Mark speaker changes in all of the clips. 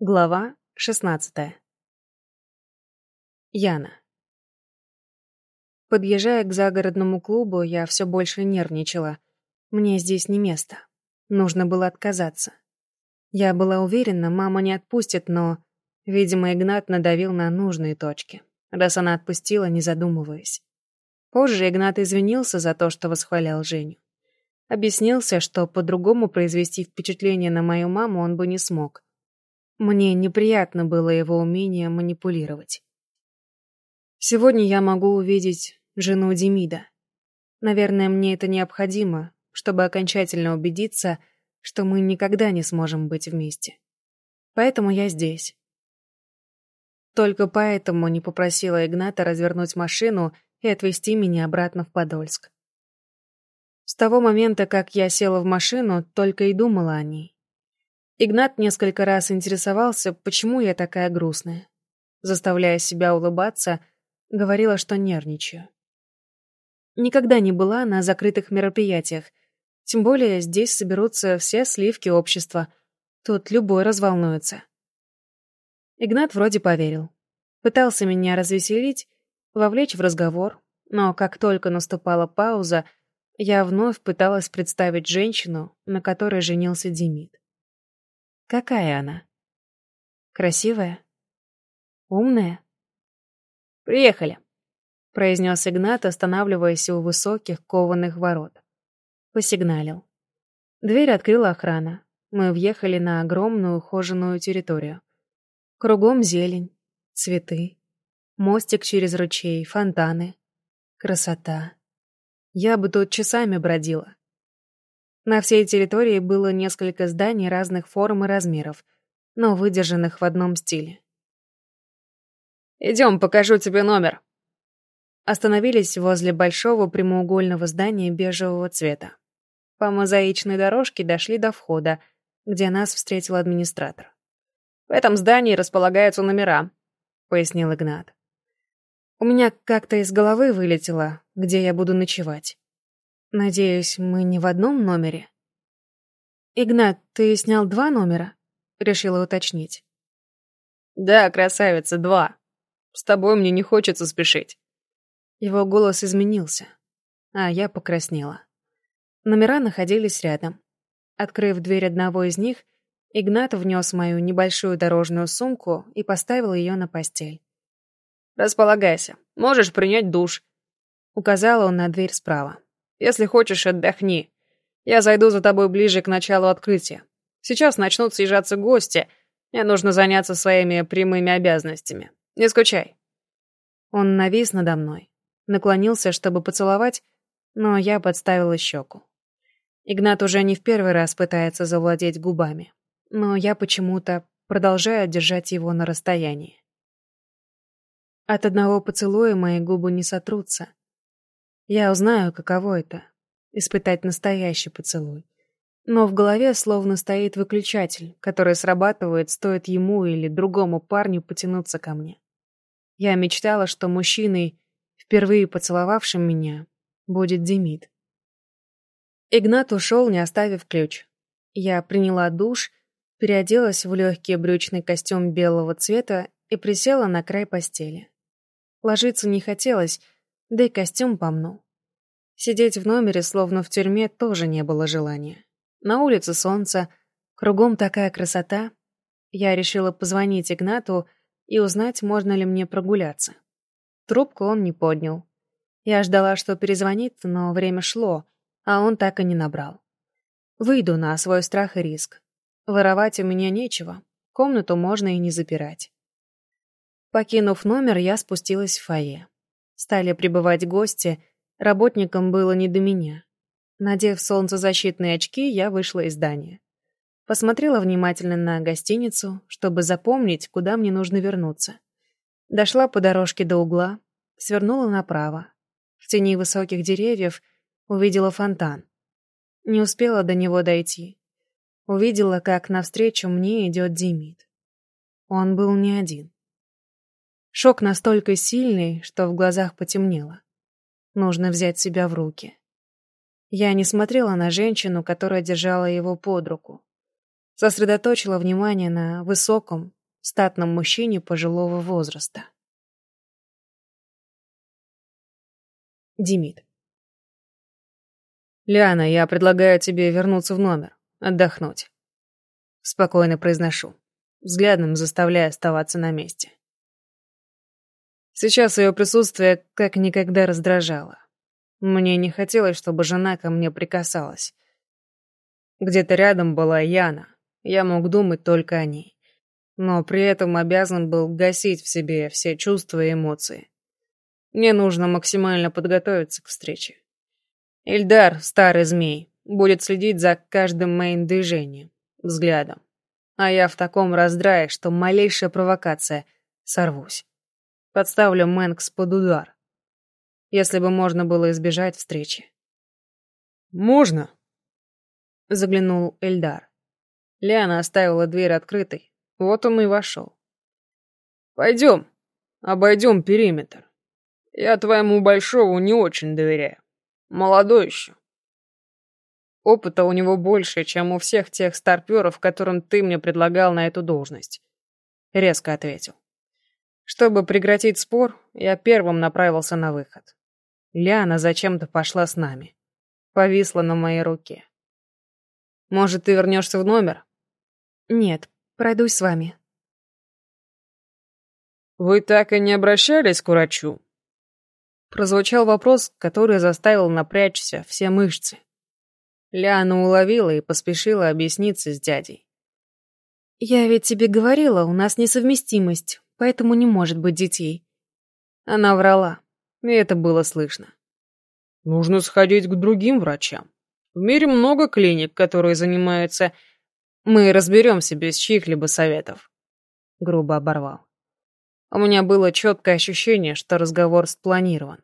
Speaker 1: Глава 16. Яна. Подъезжая к загородному клубу, я все больше нервничала. Мне здесь не место. Нужно было отказаться. Я была уверена, мама не отпустит, но, видимо, Игнат надавил на нужные точки, раз она отпустила, не задумываясь. Позже Игнат извинился за то, что восхвалял Женю. Объяснился, что по-другому произвести впечатление на мою маму он бы не смог — мне неприятно было его умение манипулировать. Сегодня я могу увидеть жену Демида. Наверное, мне это необходимо, чтобы окончательно убедиться, что мы никогда не сможем быть вместе. Поэтому я здесь. Только поэтому не попросила Игната развернуть машину и отвезти меня обратно в Подольск. С того момента, как я села в машину, только и думала о ней. Игнат несколько раз интересовался, почему я такая грустная. Заставляя себя улыбаться, говорила, что нервничаю. Никогда не была на закрытых мероприятиях, тем более здесь соберутся все сливки общества. Тут любой разволнуется. Игнат вроде поверил. Пытался меня развеселить, вовлечь в разговор, но как только наступала пауза, я вновь пыталась представить женщину, на которой женился Демид. Какая она? Красивая? Умная? Приехали, произнес Игнат, останавливаясь у высоких кованых ворот. Посигналил. Дверь открыла охрана. Мы въехали на огромную ухоженную территорию. Кругом зелень, цветы, мостик через ручей, фонтаны. Красота. Я бы тут часами бродила. На всей территории было несколько зданий разных форм и размеров, но выдержанных в одном стиле. «Идем, покажу тебе номер». Остановились возле большого прямоугольного здания бежевого цвета. По мозаичной дорожке дошли до входа, где нас встретил администратор. «В этом здании располагаются номера», — пояснил Игнат. У меня как-то из головы вылетело, где я буду ночевать. Надеюсь, мы не в одном номере? Игнат, ты снял два номера? Решила уточнить. Да, красавица, два. С тобой мне не хочется спешить. Его голос изменился, а я покраснела. Номера находились рядом. Открыв дверь одного из них, Игнат внес мою небольшую дорожную сумку и поставил ее на постель. «Располагайся. Можешь принять душ», — указал он на дверь справа. Если хочешь, отдохни. Я зайду за тобой ближе к началу открытия. Сейчас начнут съезжаться гости. Мне нужно заняться своими прямыми обязанностями. Не скучай». Он навис надо мной, наклонился, чтобы поцеловать, но я подставила щеку. Игнат уже не в первый раз пытается завладеть губами, но я почему-то продолжаю держать его на расстоянии. От одного поцелуя мои губы не сотрутся, я узнаю, каково это — испытать настоящий поцелуй. Но в голове словно стоит выключатель, который срабатывает, стоит ему или другому парню потянуться ко мне. Я мечтала, что мужчиной, впервые поцеловавшим меня, будет Демид. Игнат ушел, не оставив ключ. Я приняла душ, переоделась в легкий брючный костюм белого цвета и присела на край постели. Ложиться не хотелось, да и костюм помнул. Сидеть в номере, словно в тюрьме, тоже не было желания. На улице солнце, кругом такая красота. Я решила позвонить Игнату и узнать, можно ли мне прогуляться. Трубку он не поднял. Я ждала, что перезвонит, но время шло, а он так и не набрал. Выйду на свой страх и риск. Воровать у меня нечего, комнату можно и не запирать. Покинув номер, я спустилась в фойе. Стали прибывать гости, работникам было не до меня. Надев солнцезащитные очки, я вышла из здания. Посмотрела внимательно на гостиницу, чтобы запомнить, куда мне нужно вернуться. Дошла по дорожке до угла, свернула направо. В тени высоких деревьев увидела фонтан. Не успела до него дойти. Увидела, как навстречу мне идет Демид. Он был не один. Шок настолько сильный, что в глазах потемнело. Нужно взять себя в руки. Я не смотрела на женщину, которая держала его под руку. сосредоточила внимание на высоком, статном мужчине пожилого возраста. Димит. «Лиана, я предлагаю тебе вернуться в номер, отдохнуть». Спокойно произношу, взглядом заставляя оставаться на месте. Сейчас ее присутствие как никогда раздражало. Мне не хотелось, чтобы жена ко мне прикасалась. Где-то рядом была Яна, я мог думать только о ней. Но при этом обязан был гасить в себе все чувства и эмоции. Мне нужно максимально подготовиться к встрече. Ильдар, старый змей, будет следить за каждым моим движением, взглядом. А я в таком раздрае, что малейшая провокация — сорвусь. Подставлю Мэнкс под удар. Если бы можно было избежать встречи.
Speaker 2: «Можно?»
Speaker 1: — заглянул Эльдар. Лиана оставила дверь открытой. Вот он и вошел.
Speaker 2: «Пойдем, обойдем периметр. Я твоему Большому не очень доверяю. Молодой еще».
Speaker 1: Опыта у него больше, чем у всех тех старперов, которым ты мне предлагал на эту должность. Резко ответил. Чтобы прекратить спор, я первым направился на выход. Лиана зачем-то пошла с нами. Повисла на моей руке. «Может, ты вернешься в номер?» «Нет, пройдусь с вами».
Speaker 2: «Вы так и не обращались к врачу?»
Speaker 1: Прозвучал вопрос, который заставил напрячься все мышцы. Ляна уловила и поспешила объясниться с дядей. «Я ведь тебе говорила, у нас несовместимость, поэтому не может быть детей». Она врала, и это было слышно.
Speaker 2: «Нужно сходить к другим врачам. В мире много клиник, которые занимаются...»
Speaker 1: «Мы разберемся без чьих-либо советов», — грубо оборвал. У меня было четкое ощущение, что разговор спланирован.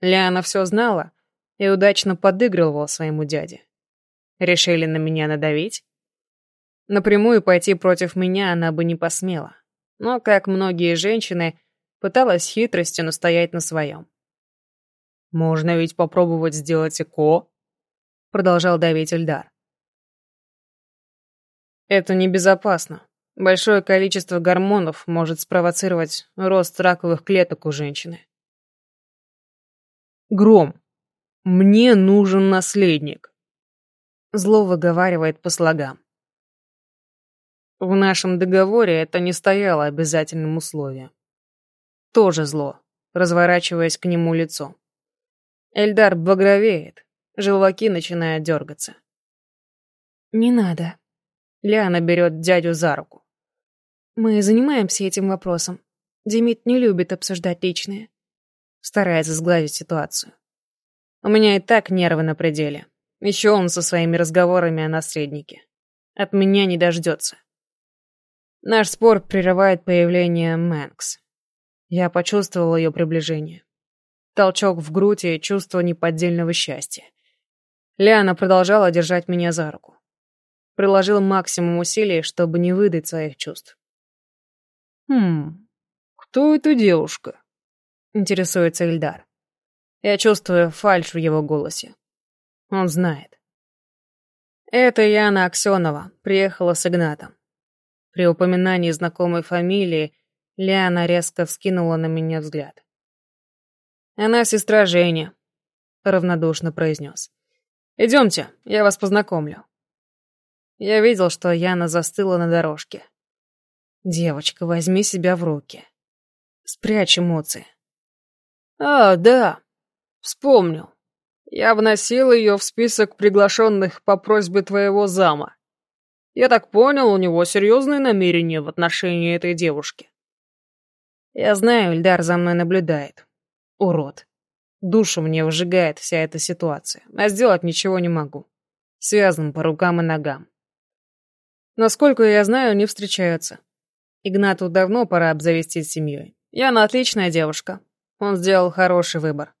Speaker 1: Ляна все знала и удачно подыгрывала своему дяде. Решили на меня надавить? Напрямую пойти против меня она бы не посмела. Но, как многие женщины, пыталась хитростью настоять на своем.
Speaker 2: «Можно ведь попробовать сделать ЭКО», — продолжал давить Эльдар.
Speaker 1: «Это небезопасно. Большое количество гормонов может спровоцировать рост раковых клеток у женщины».
Speaker 2: «Гром, мне нужен наследник.
Speaker 1: Зло выговаривает по слогам. В нашем договоре это не стояло обязательным условием. Тоже зло, разворачиваясь к нему лицом. Эльдар багровеет, желваки начинают дергаться. «Не надо». Ляна берет дядю за руку. «Мы занимаемся этим вопросом. Демид не любит обсуждать личное». Старается сгладить ситуацию. У меня и так нервы на пределе. Еще он со своими разговорами о наследнике. От меня не дождется. Наш спор прерывает появление Мэнкс. Я почувствовал ее приближение. Толчок в грудь и чувство неподдельного счастья. Лиана продолжала держать меня за руку. Приложил максимум усилий, чтобы не выдать своих чувств.
Speaker 2: «Хм, кто эта девушка?»
Speaker 1: — интересуется Ильдар. Я чувствую фальшь в его голосе. Он знает. Это Яна Аксенова, приехала с Игнатом. При упоминании знакомой фамилии Лиана резко вскинула на меня взгляд. «Она сестра Жени», — равнодушно произнес. «Идемте, я вас познакомлю». Я видел, что Яна застыла на дорожке. «Девочка, возьми себя в руки. Спрячь эмоции».
Speaker 2: «А, да, вспомнил. Я вносил ее в список приглашенных по просьбе твоего зама. Я так понял, у него серьезные намерения в отношении этой девушки.
Speaker 1: Я знаю, Ильдар за мной наблюдает. Урод. Душу мне выжигает вся эта ситуация, а сделать ничего не могу. Связан по рукам и ногам. Насколько я знаю, не встречаются. Игнату давно пора обзавестись семьей. Яна отличная девушка. Он сделал хороший выбор.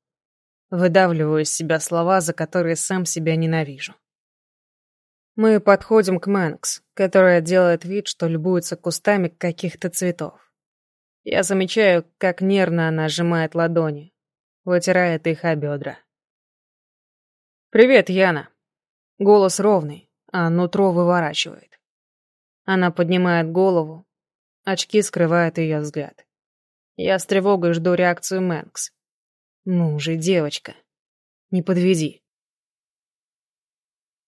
Speaker 1: Выдавливаю из себя слова, за которые сам себя ненавижу. Мы подходим к Мэнкс, которая делает вид, что любуется кустами каких-то цветов. Я замечаю, как нервно она сжимает ладони, вытирает их о бедра. «Привет, Яна». Голос ровный, а нутро выворачивает. Она поднимает голову. Очки скрывают ее взгляд. Я с тревогой жду реакцию Мэнкс. Ну же, девочка, не подведи.